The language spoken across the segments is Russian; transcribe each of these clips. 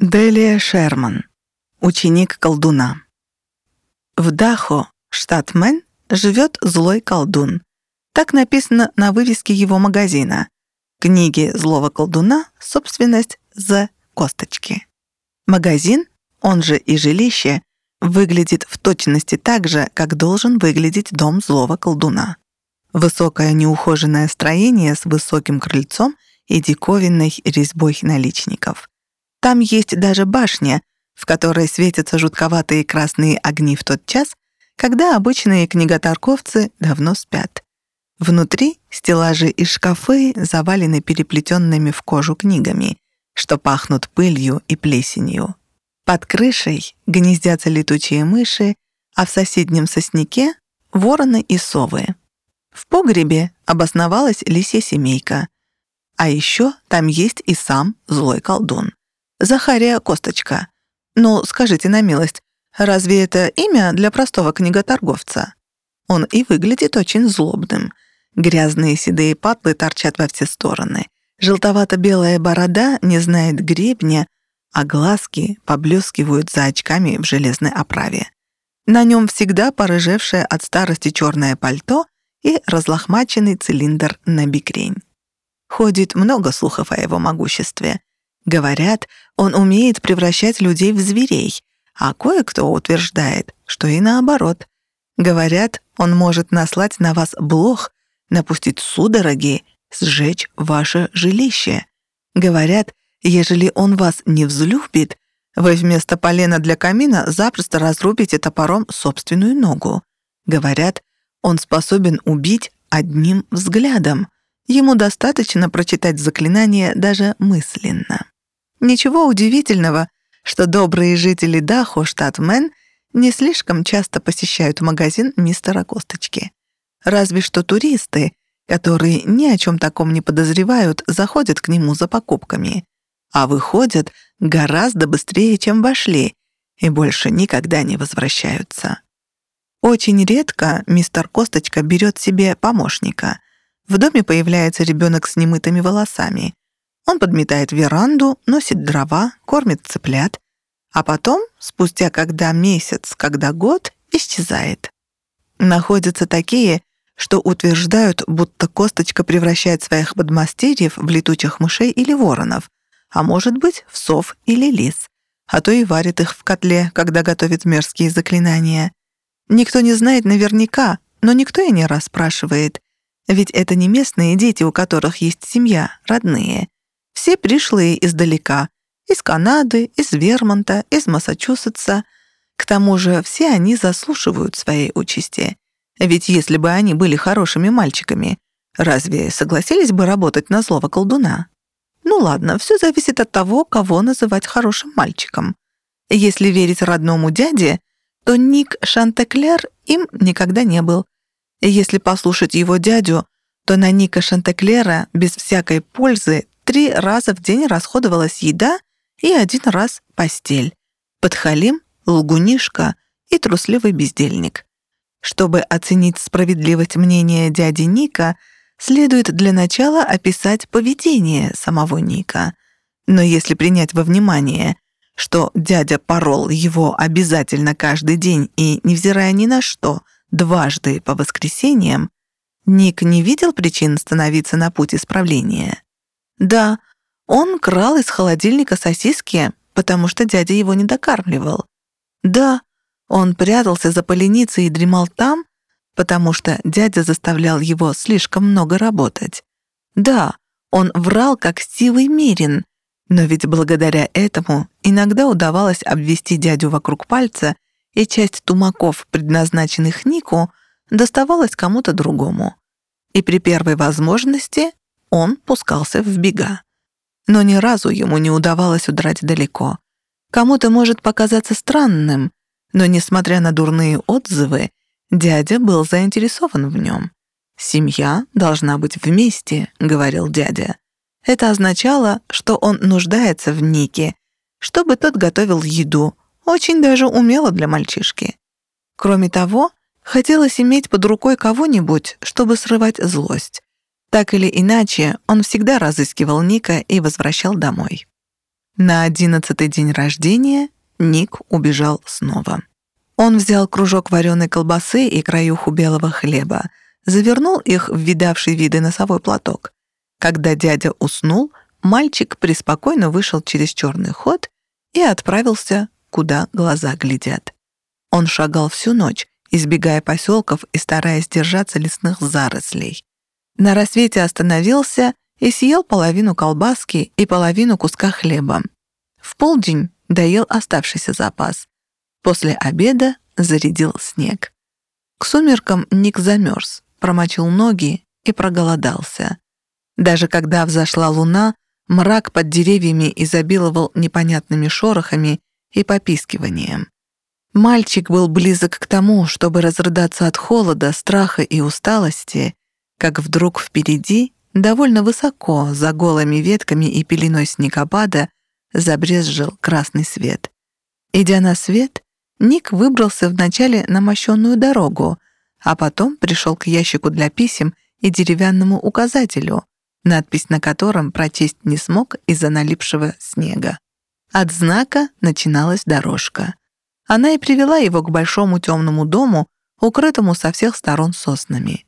Делия Шерман. Ученик колдуна. В Дахо, штат Мэн, живет злой колдун. Так написано на вывеске его магазина. Книги злого колдуна — собственность за косточки. Магазин, он же и жилище, выглядит в точности так же, как должен выглядеть дом злого колдуна. Высокое неухоженное строение с высоким крыльцом и диковинной резьбой наличников — там есть даже башня, в которой светятся жутковатые красные огни в тот час, когда обычные книготорговцы давно спят. Внутри стеллажи и шкафы завалены переплетенными в кожу книгами, что пахнут пылью и плесенью. Под крышей гнездятся летучие мыши, а в соседнем сосняке — вороны и совы. В погребе обосновалась лисья семейка. А еще там есть и сам злой колдун. Захария Косточка. Ну, скажите на милость, разве это имя для простого книготорговца? Он и выглядит очень злобным. Грязные седые патлы торчат во все стороны. Желтовато-белая борода не знает гребня, а глазки поблескивают за очками в железной оправе. На нем всегда порыжевшее от старости черное пальто и разлохмаченный цилиндр на бикрень. Ходит много слухов о его могуществе. Говорят, он умеет превращать людей в зверей, а кое-кто утверждает, что и наоборот. Говорят, он может наслать на вас блох, напустить судороги, сжечь ваше жилище. Говорят, ежели он вас не взлюбит, вы вместо полена для камина запросто разрубите топором собственную ногу. Говорят, он способен убить одним взглядом. Ему достаточно прочитать заклинание даже мысленно. Ничего удивительного, что добрые жители Дахо, штат Мэн, не слишком часто посещают магазин мистера Косточки. Разве что туристы, которые ни о чем таком не подозревают, заходят к нему за покупками, а выходят гораздо быстрее, чем вошли, и больше никогда не возвращаются. Очень редко мистер Косточка берет себе помощника. В доме появляется ребенок с немытыми волосами. Он подметает веранду, носит дрова, кормит цыплят, а потом, спустя когда месяц, когда год, исчезает. Находятся такие, что утверждают, будто косточка превращает своих подмастерьев в летучих мышей или воронов, а может быть, в сов или лис, а то и варит их в котле, когда готовит мерзкие заклинания. Никто не знает наверняка, но никто и не расспрашивает, ведь это не местные дети, у которых есть семья, родные. Все пришлые издалека, из Канады, из Вермонта, из Массачусетса. К тому же все они заслуживают своей участи. Ведь если бы они были хорошими мальчиками, разве согласились бы работать на злого колдуна? Ну ладно, все зависит от того, кого называть хорошим мальчиком. Если верить родному дяде, то Ник Шантеклер им никогда не был. Если послушать его дядю, то на Ника Шантеклера без всякой пользы Три раза в день расходовалась еда и один раз постель. Подхалим, лгунишка и трусливый бездельник. Чтобы оценить справедливость мнения дяди Ника, следует для начала описать поведение самого Ника. Но если принять во внимание, что дядя порол его обязательно каждый день и, невзирая ни на что, дважды по воскресеньям, Ник не видел причин становиться на путь исправления. Да, он крал из холодильника сосиски, потому что дядя его не докармливал. Да, он прятался за поленицей и дремал там, потому что дядя заставлял его слишком много работать. Да, он врал как сивый Мирин, но ведь благодаря этому иногда удавалось обвести дядю вокруг пальца, и часть тумаков, предназначенных Нику, доставалась кому-то другому. И при первой возможности он пускался в бега. Но ни разу ему не удавалось удрать далеко. Кому-то может показаться странным, но, несмотря на дурные отзывы, дядя был заинтересован в нем. «Семья должна быть вместе», — говорил дядя. Это означало, что он нуждается в Нике, чтобы тот готовил еду, очень даже умело для мальчишки. Кроме того, хотелось иметь под рукой кого-нибудь, чтобы срывать злость. Так или иначе, он всегда разыскивал Ника и возвращал домой. На одиннадцатый день рождения Ник убежал снова. Он взял кружок вареной колбасы и краюху белого хлеба, завернул их в видавший виды носовой платок. Когда дядя уснул, мальчик преспокойно вышел через черный ход и отправился, куда глаза глядят. Он шагал всю ночь, избегая поселков и стараясь держаться лесных зарослей. На рассвете остановился и съел половину колбаски и половину куска хлеба. В полдень доел оставшийся запас. После обеда зарядил снег. К сумеркам Ник замерз, промочил ноги и проголодался. Даже когда взошла луна, мрак под деревьями изобиловал непонятными шорохами и попискиванием. Мальчик был близок к тому, чтобы разрыдаться от холода, страха и усталости, как вдруг впереди, довольно высоко, за голыми ветками и пеленой снегопада, забрезжил красный свет. Идя на свет, Ник выбрался вначале на мощенную дорогу, а потом пришел к ящику для писем и деревянному указателю, надпись на котором прочесть не смог из-за налипшего снега. От знака начиналась дорожка. Она и привела его к большому темному дому, укрытому со всех сторон соснами.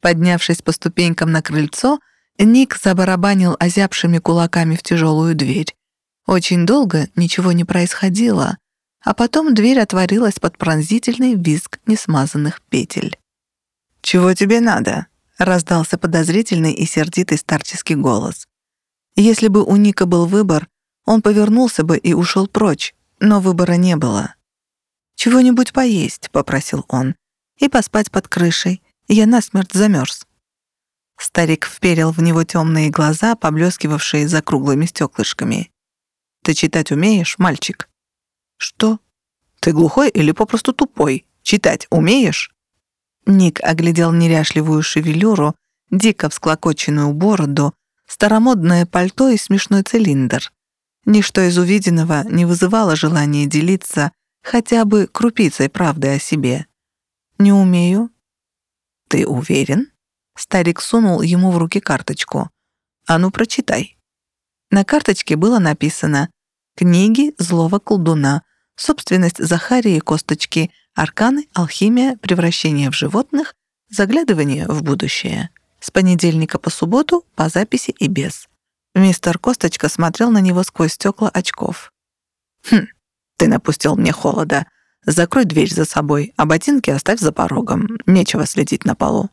Поднявшись по ступенькам на крыльцо, Ник забарабанил озябшими кулаками в тяжелую дверь. Очень долго ничего не происходило, а потом дверь отворилась под пронзительный визг несмазанных петель. «Чего тебе надо?» — раздался подозрительный и сердитый старческий голос. Если бы у Ника был выбор, он повернулся бы и ушел прочь, но выбора не было. «Чего-нибудь поесть», — попросил он, — «и поспать под крышей. Я насмерть замерз». Старик вперил в него темные глаза, поблескивавшие за круглыми стеклышками. Ты читать умеешь, мальчик?» «Что? Ты глухой или попросту тупой? Читать умеешь?» Ник оглядел неряшливую шевелюру, дико всклокоченную бороду, старомодное пальто и смешной цилиндр. Ничто из увиденного не вызывало желания делиться хотя бы крупицей правды о себе. «Не умею». «Ты уверен?» Старик сунул ему в руки карточку. «А ну, прочитай». На карточке было написано «Книги злого колдуна», собственность Захарии Косточки, арканы, алхимия, превращение в животных, заглядывание в будущее. С понедельника по субботу по записи и без. Мистер Косточка смотрел на него сквозь стекла очков. «Хм, ты напустил мне холода. Закрой дверь за собой, а ботинки оставь за порогом. Нечего следить на полу».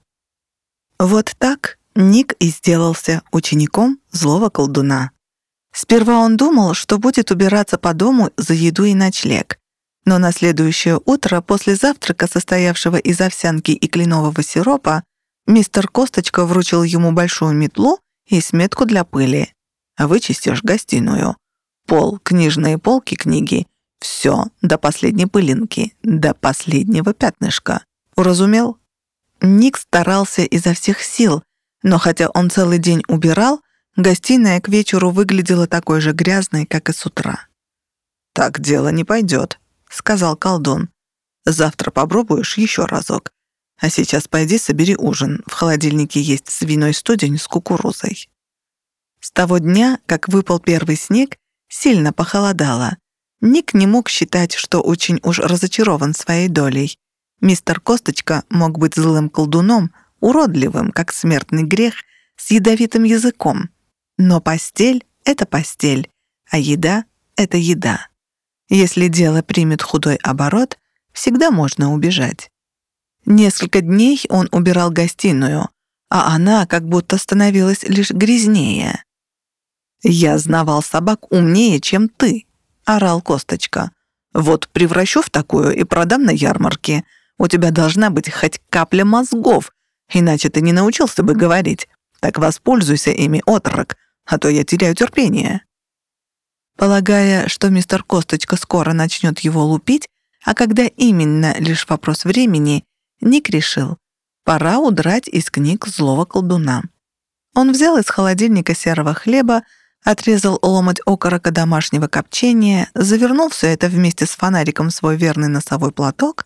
Вот так Ник и сделался учеником злого колдуна. Сперва он думал, что будет убираться по дому за еду и ночлег. Но на следующее утро, после завтрака, состоявшего из овсянки и кленового сиропа, мистер Косточка вручил ему большую метлу и сметку для пыли. «Вычистишь гостиную. Пол, книжные полки, книги. Все, до последней пылинки, до последнего пятнышка. Уразумел?» Ник старался изо всех сил, но хотя он целый день убирал, Гостиная к вечеру выглядела такой же грязной, как и с утра. «Так дело не пойдет», — сказал колдун. «Завтра попробуешь еще разок. А сейчас пойди собери ужин. В холодильнике есть свиной студень с кукурузой». С того дня, как выпал первый снег, сильно похолодало. Ник не мог считать, что очень уж разочарован своей долей. Мистер Косточка мог быть злым колдуном, уродливым, как смертный грех, с ядовитым языком. Но постель — это постель, а еда — это еда. Если дело примет худой оборот, всегда можно убежать. Несколько дней он убирал гостиную, а она как будто становилась лишь грязнее. «Я знавал собак умнее, чем ты», — орал Косточка. «Вот превращу в такую и продам на ярмарке. У тебя должна быть хоть капля мозгов, иначе ты не научился бы говорить. Так воспользуйся ими, отрок, а то я теряю терпение». Полагая, что мистер Косточка скоро начнет его лупить, а когда именно лишь вопрос времени, Ник решил, пора удрать из книг злого колдуна. Он взял из холодильника серого хлеба, отрезал ломоть окорока домашнего копчения, завернул все это вместе с фонариком в свой верный носовой платок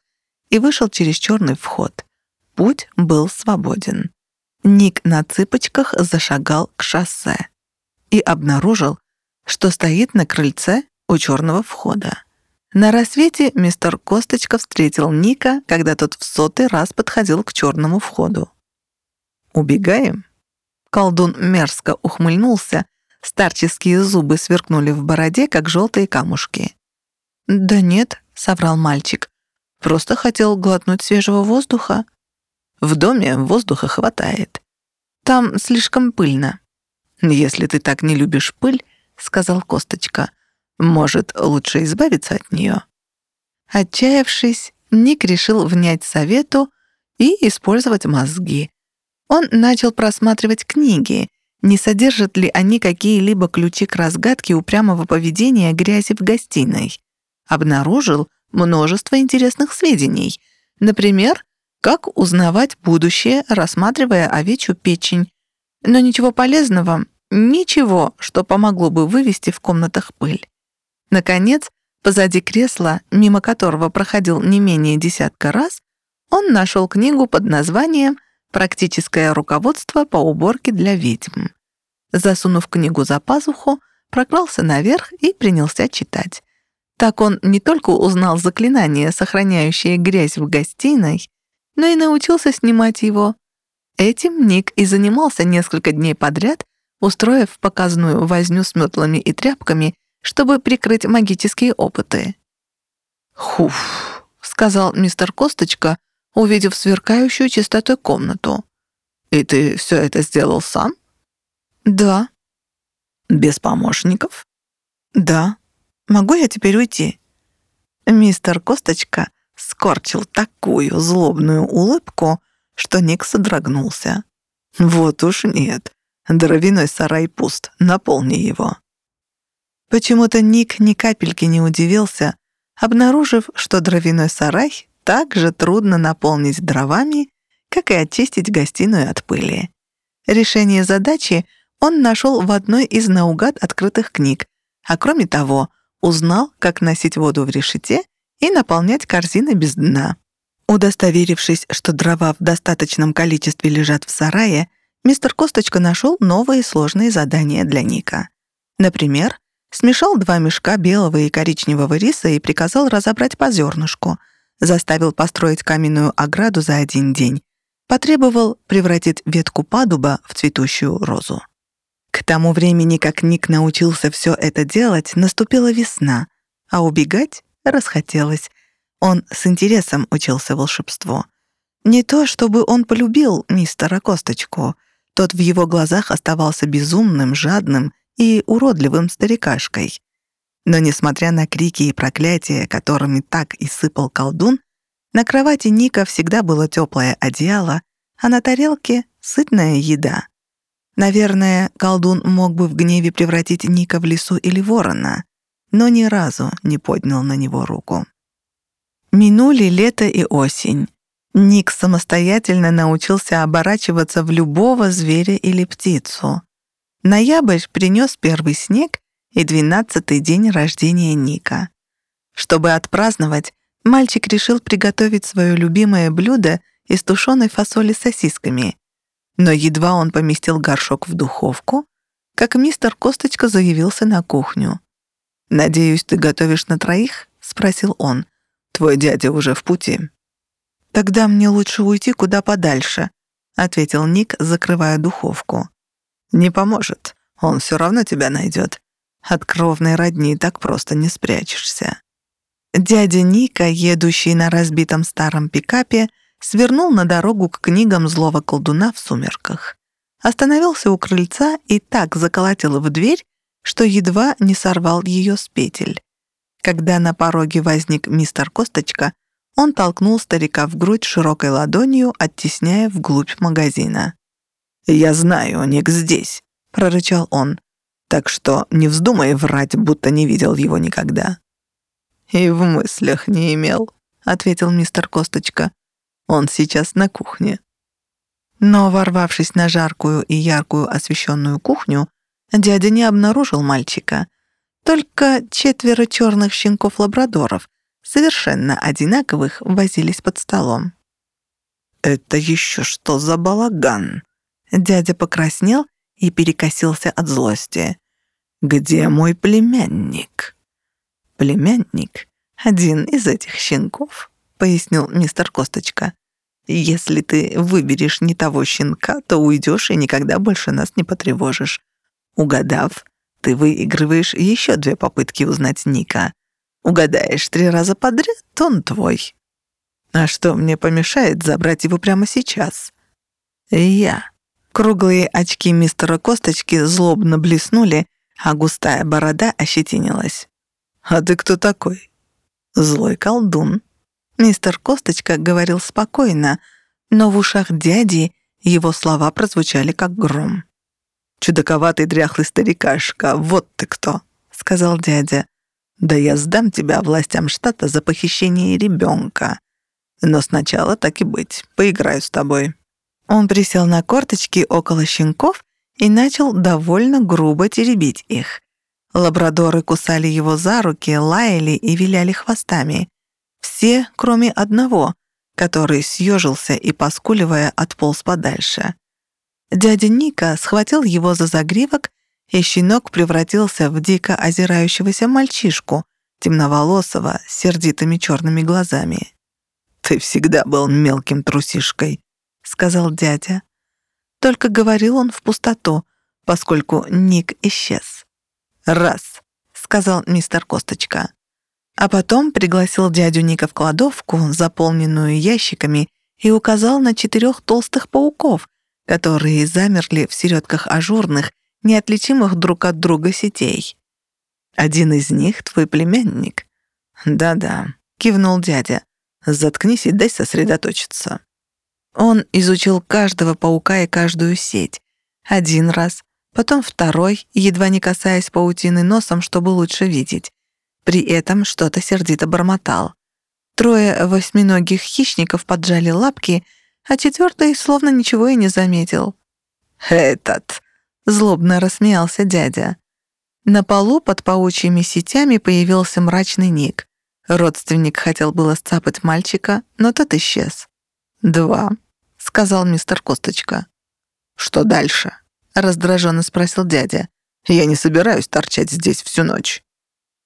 и вышел через черный вход. Путь был свободен. Ник на цыпочках зашагал к шоссе и обнаружил, что стоит на крыльце у черного входа. На рассвете мистер Косточка встретил Ника, когда тот в сотый раз подходил к черному входу. «Убегаем?» Колдун мерзко ухмыльнулся, старческие зубы сверкнули в бороде, как желтые камушки. «Да нет», — соврал мальчик, — «просто хотел глотнуть свежего воздуха». «В доме воздуха хватает. Там слишком пыльно». «Если ты так не любишь пыль», — сказал Косточка, — «может, лучше избавиться от нее». Отчаявшись, Ник решил внять совету и использовать мозги. Он начал просматривать книги, не содержат ли они какие-либо ключи к разгадке упрямого поведения грязи в гостиной. Обнаружил множество интересных сведений. Например, как узнавать будущее, рассматривая овечью печень. Но ничего полезного, ничего, что помогло бы вывести в комнатах пыль. Наконец, позади кресла, мимо которого проходил не менее десятка раз, он нашел книгу под названием «Практическое руководство по уборке для ведьм». Засунув книгу за пазуху, прокрался наверх и принялся читать. Так он не только узнал заклинание, сохраняющее грязь в гостиной, но и научился снимать его. Этим Ник и занимался несколько дней подряд, устроив показную возню с метлами и тряпками, чтобы прикрыть магические опыты. «Хуф», — сказал мистер Косточка, увидев сверкающую чистотой комнату. «И ты все это сделал сам?» «Да». «Без помощников?» «Да». Могу я теперь уйти?» Мистер Косточка скорчил такую злобную улыбку, что Ник содрогнулся. «Вот уж нет. Дровяной сарай пуст. Наполни его». Почему-то Ник ни капельки не удивился, обнаружив, что дровяной сарай так же трудно наполнить дровами, как и очистить гостиную от пыли. Решение задачи он нашел в одной из наугад открытых книг, а кроме того — узнал, как носить воду в решете и наполнять корзины без дна. Удостоверившись, что дрова в достаточном количестве лежат в сарае, мистер Косточка нашел новые сложные задания для Ника. Например, смешал два мешка белого и коричневого риса и приказал разобрать по зернышку, заставил построить каменную ограду за один день, потребовал превратить ветку падуба в цветущую розу. К тому времени, как Ник научился все это делать, наступила весна, а убегать расхотелось. Он с интересом учился волшебству. Не то, чтобы он полюбил мистера Косточку. Тот в его глазах оставался безумным, жадным и уродливым старикашкой. Но, несмотря на крики и проклятия, которыми так и сыпал колдун, на кровати Ника всегда было теплое одеяло, а на тарелке — сытная еда. Наверное, колдун мог бы в гневе превратить Ника в лису или ворона, но ни разу не поднял на него руку. Минули лето и осень. Ник самостоятельно научился оборачиваться в любого зверя или птицу. Ноябрь принес первый снег и двенадцатый день рождения Ника. Чтобы отпраздновать, мальчик решил приготовить свое любимое блюдо из тушеной фасоли с сосисками но едва он поместил горшок в духовку, как мистер Косточка заявился на кухню. «Надеюсь, ты готовишь на троих?» — спросил он. «Твой дядя уже в пути». «Тогда мне лучше уйти куда подальше», — ответил Ник, закрывая духовку. «Не поможет. Он все равно тебя найдет. От кровной родни так просто не спрячешься». Дядя Ника, едущий на разбитом старом пикапе, — свернул на дорогу к книгам злого колдуна в сумерках. Остановился у крыльца и так заколотил в дверь, что едва не сорвал ее с петель. Когда на пороге возник мистер Косточка, он толкнул старика в грудь широкой ладонью, оттесняя вглубь магазина. «Я знаю, Ник здесь», — прорычал он. «Так что не вздумай врать, будто не видел его никогда». «И в мыслях не имел», — ответил мистер Косточка. Он сейчас на кухне». Но, ворвавшись на жаркую и яркую освещенную кухню, дядя не обнаружил мальчика. Только четверо черных щенков-лабрадоров, совершенно одинаковых, возились под столом. «Это еще что за балаган?» Дядя покраснел и перекосился от злости. «Где мой племянник?» «Племянник — один из этих щенков», — пояснил мистер Косточка. «Если ты выберешь не того щенка, то уйдешь и никогда больше нас не потревожишь. Угадав, ты выигрываешь еще две попытки узнать Ника. Угадаешь три раза подряд, то он твой. А что мне помешает забрать его прямо сейчас? Я. Круглые очки мистера Косточки злобно блеснули, а густая борода ощетинилась. «А ты кто такой?» «Злой колдун». Мистер Косточка говорил спокойно, но в ушах дяди его слова прозвучали как гром. «Чудаковатый дряхлый старикашка, вот ты кто», — сказал дядя. «Да я сдам тебя властям штата за похищение ребенка. Но сначала так и быть, поиграю с тобой». Он присел на корточки около щенков и начал довольно грубо теребить их. Лабрадоры кусали его за руки, лаяли и виляли хвостами. Все, кроме одного, который съежился и, поскуливая, отполз подальше. Дядя Ника схватил его за загривок, и щенок превратился в дико озирающегося мальчишку, темноволосого, с сердитыми черными глазами. «Ты всегда был мелким трусишкой», — сказал дядя. Только говорил он в пустоту, поскольку Ник исчез. «Раз», — сказал мистер Косточка. А потом пригласил дядю Ника в кладовку, заполненную ящиками, и указал на четырех толстых пауков, которые замерли в середках ажурных, неотличимых друг от друга сетей. «Один из них — твой племянник». «Да-да», — кивнул дядя. «Заткнись и дай сосредоточиться». Он изучил каждого паука и каждую сеть. Один раз, потом второй, едва не касаясь паутины носом, чтобы лучше видеть. При этом что-то сердито бормотал. Трое восьминогих хищников поджали лапки — а четвертый словно ничего и не заметил. «Этот!» — злобно рассмеялся дядя. На полу под паучьими сетями появился мрачный Ник. Родственник хотел было сцапать мальчика, но тот исчез. «Два», — сказал мистер Косточка. «Что дальше?» — раздраженно спросил дядя. «Я не собираюсь торчать здесь всю ночь».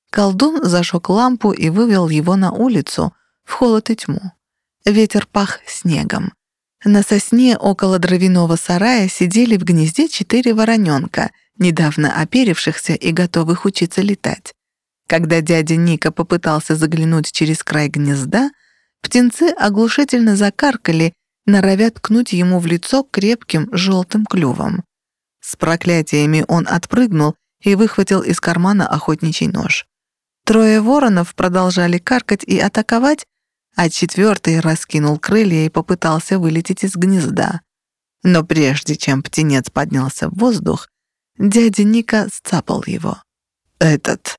Колдун зажег лампу и вывел его на улицу, в холод и тьму. Ветер пах снегом. На сосне около дровяного сарая сидели в гнезде четыре вороненка, недавно оперившихся и готовых учиться летать. Когда дядя Ника попытался заглянуть через край гнезда, птенцы оглушительно закаркали, норовя ткнуть ему в лицо крепким желтым клювом. С проклятиями он отпрыгнул и выхватил из кармана охотничий нож. Трое воронов продолжали каркать и атаковать, а четвертый раскинул крылья и попытался вылететь из гнезда. Но прежде чем птенец поднялся в воздух, дядя Ника сцапал его. «Этот...»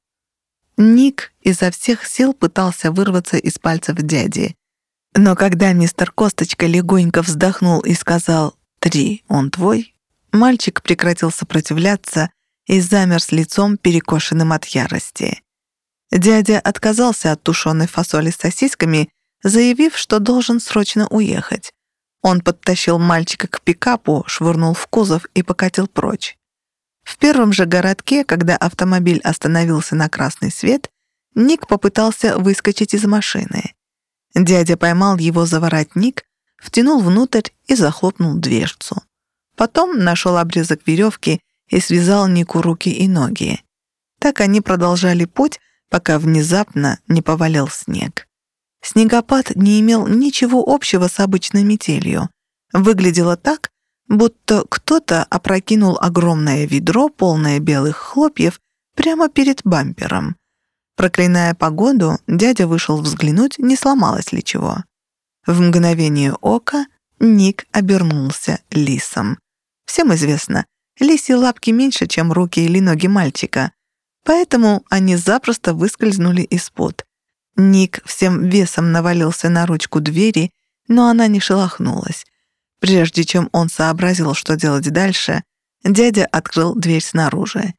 Ник изо всех сил пытался вырваться из пальцев дяди. Но когда мистер Косточка легонько вздохнул и сказал «Три, он твой», мальчик прекратил сопротивляться и замер с лицом, перекошенным от ярости. Дядя отказался от тушеной фасоли с сосисками заявив, что должен срочно уехать. Он подтащил мальчика к пикапу, швырнул в кузов и покатил прочь. В первом же городке, когда автомобиль остановился на красный свет, Ник попытался выскочить из машины. Дядя поймал его за воротник, втянул внутрь и захлопнул дверцу. Потом нашел обрезок веревки и связал Нику руки и ноги. Так они продолжали путь, пока внезапно не повалил снег. Снегопад не имел ничего общего с обычной метелью. Выглядело так, будто кто-то опрокинул огромное ведро, полное белых хлопьев, прямо перед бампером. Проклиная погоду, дядя вышел взглянуть, не сломалось ли чего. В мгновение ока Ник обернулся лисом. Всем известно, лиси лапки меньше, чем руки или ноги мальчика, поэтому они запросто выскользнули из-под. Ник всем весом навалился на ручку двери, но она не шелохнулась. Прежде чем он сообразил, что делать дальше, дядя открыл дверь снаружи.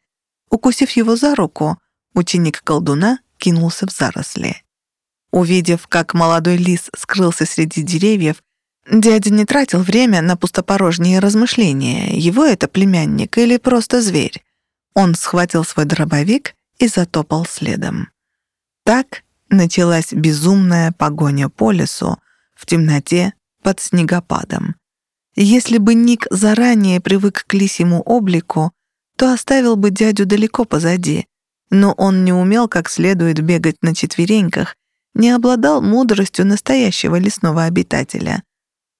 Укусив его за руку, ученик колдуна кинулся в заросли. Увидев, как молодой лис скрылся среди деревьев, дядя не тратил время на пустопорожние размышления, его это племянник или просто зверь. Он схватил свой дробовик и затопал следом. Так началась безумная погоня по лесу в темноте под снегопадом. Если бы Ник заранее привык к лисьему облику, то оставил бы дядю далеко позади, но он не умел как следует бегать на четвереньках, не обладал мудростью настоящего лесного обитателя.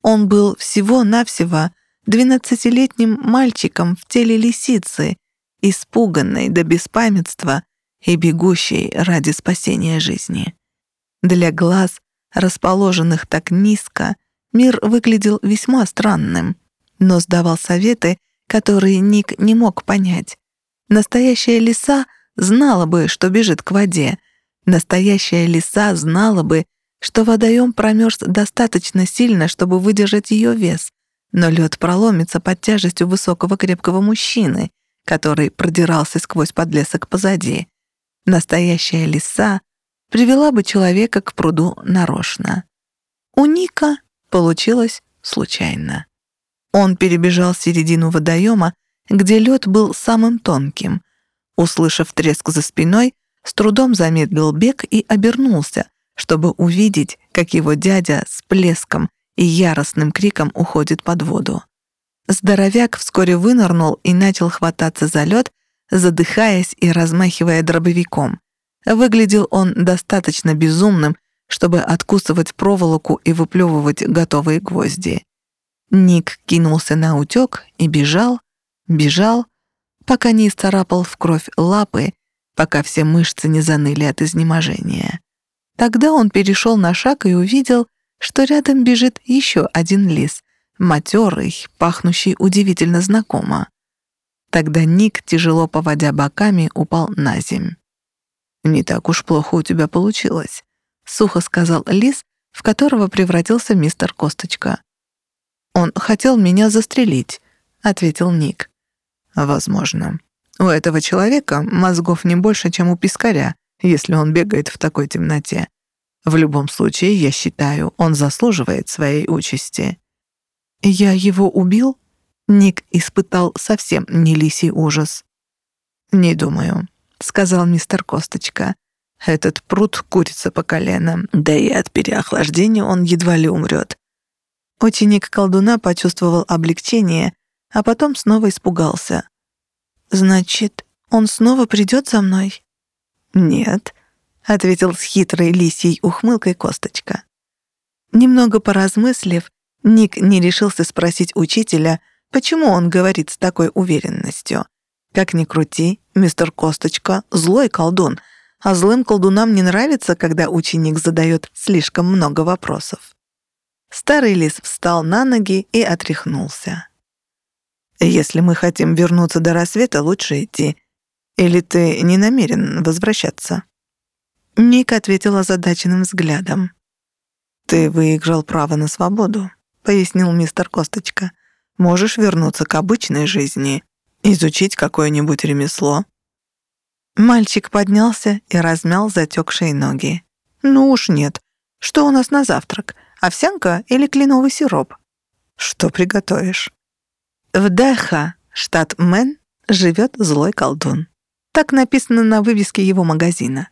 Он был всего-навсего двенадцатилетним мальчиком в теле лисицы, испуганной до беспамятства и бегущей ради спасения жизни. Для глаз, расположенных так низко, мир выглядел весьма странным, но сдавал советы, которые Ник не мог понять. Настоящая лиса знала бы, что бежит к воде. Настоящая лиса знала бы, что водоем промерз достаточно сильно, чтобы выдержать ее вес, но лед проломится под тяжестью высокого крепкого мужчины, который продирался сквозь подлесок позади. Настоящая лиса привела бы человека к пруду нарочно. У Ника получилось случайно. Он перебежал середину водоема, где лед был самым тонким. Услышав треск за спиной, с трудом замедлил бег и обернулся, чтобы увидеть, как его дядя с плеском и яростным криком уходит под воду. Здоровяк вскоре вынырнул и начал хвататься за лед, задыхаясь и размахивая дробовиком. Выглядел он достаточно безумным, чтобы откусывать проволоку и выплевывать готовые гвозди. Ник кинулся на утёк и бежал, бежал, пока не исцарапал в кровь лапы, пока все мышцы не заныли от изнеможения. Тогда он перешел на шаг и увидел, что рядом бежит еще один лис, матерый, пахнущий удивительно знакомо. Тогда Ник, тяжело поводя боками, упал на земь. «Не так уж плохо у тебя получилось», — сухо сказал лис, в которого превратился мистер Косточка. «Он хотел меня застрелить», — ответил Ник. «Возможно. У этого человека мозгов не больше, чем у пескаря, если он бегает в такой темноте. В любом случае, я считаю, он заслуживает своей участи. Я его убил? Ник испытал совсем не лисий ужас. «Не думаю», — сказал мистер Косточка. «Этот пруд курица по колено, да и от переохлаждения он едва ли умрет». Ученик колдуна почувствовал облегчение, а потом снова испугался. «Значит, он снова придет за мной?» «Нет», — ответил с хитрой лисьей ухмылкой косточка. Немного поразмыслив, Ник не решился спросить учителя, почему он говорит с такой уверенностью. Как ни крути, мистер Косточка — злой колдун, а злым колдунам не нравится, когда ученик задает слишком много вопросов. Старый лис встал на ноги и отряхнулся. «Если мы хотим вернуться до рассвета, лучше идти. Или ты не намерен возвращаться?» Ник ответил озадаченным взглядом. «Ты выиграл право на свободу», — пояснил мистер Косточка. «Можешь вернуться к обычной жизни, изучить какое-нибудь ремесло». Мальчик поднялся и размял затекшие ноги. «Ну уж нет. Что у нас на завтрак? Овсянка или кленовый сироп?» «Что приготовишь?» В Даха, штат Мэн, живет злой колдун. Так написано на вывеске его магазина.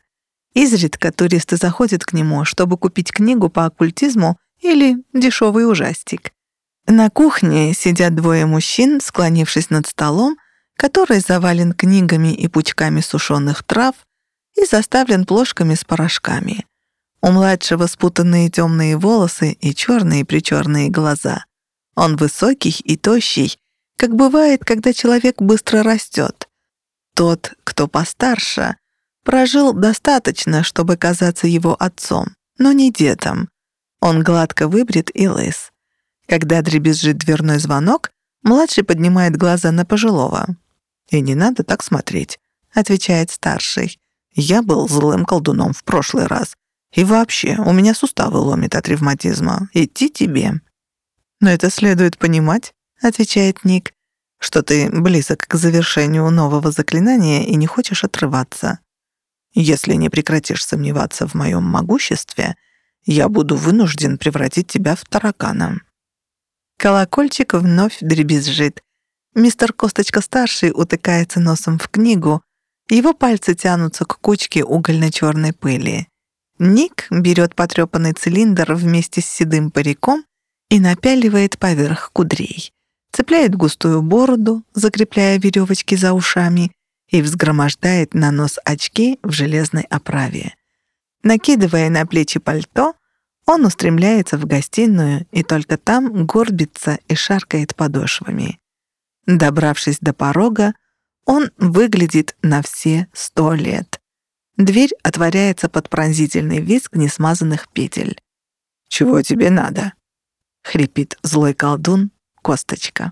Изредка туристы заходят к нему, чтобы купить книгу по оккультизму или дешевый ужастик. На кухне сидят двое мужчин, склонившись над столом, который завален книгами и пучками сушеных трав и заставлен плошками с порошками. У младшего спутанные темные волосы и черные-причерные глаза. Он высокий и тощий, как бывает, когда человек быстро растет. Тот, кто постарше, прожил достаточно, чтобы казаться его отцом, но не дедом. Он гладко выбрит и лыс. Когда дребезжит дверной звонок, младший поднимает глаза на пожилого. «И не надо так смотреть», — отвечает старший. «Я был злым колдуном в прошлый раз. И вообще, у меня суставы ломит от ревматизма. Идти тебе». «Но это следует понимать», — отвечает Ник, «что ты близок к завершению нового заклинания и не хочешь отрываться. Если не прекратишь сомневаться в моем могуществе, я буду вынужден превратить тебя в таракана». Колокольчик вновь дребезжит. Мистер Косточка-старший утыкается носом в книгу, его пальцы тянутся к кучке угольно-черной пыли. Ник берет потрепанный цилиндр вместе с седым париком и напяливает поверх кудрей. Цепляет густую бороду, закрепляя веревочки за ушами, и взгромождает на нос очки в железной оправе. Накидывая на плечи пальто, он устремляется в гостиную и только там горбится и шаркает подошвами. Добравшись до порога, он выглядит на все сто лет. Дверь отворяется под пронзительный визг несмазанных петель. «Чего тебе надо?» — хрипит злой колдун Косточка.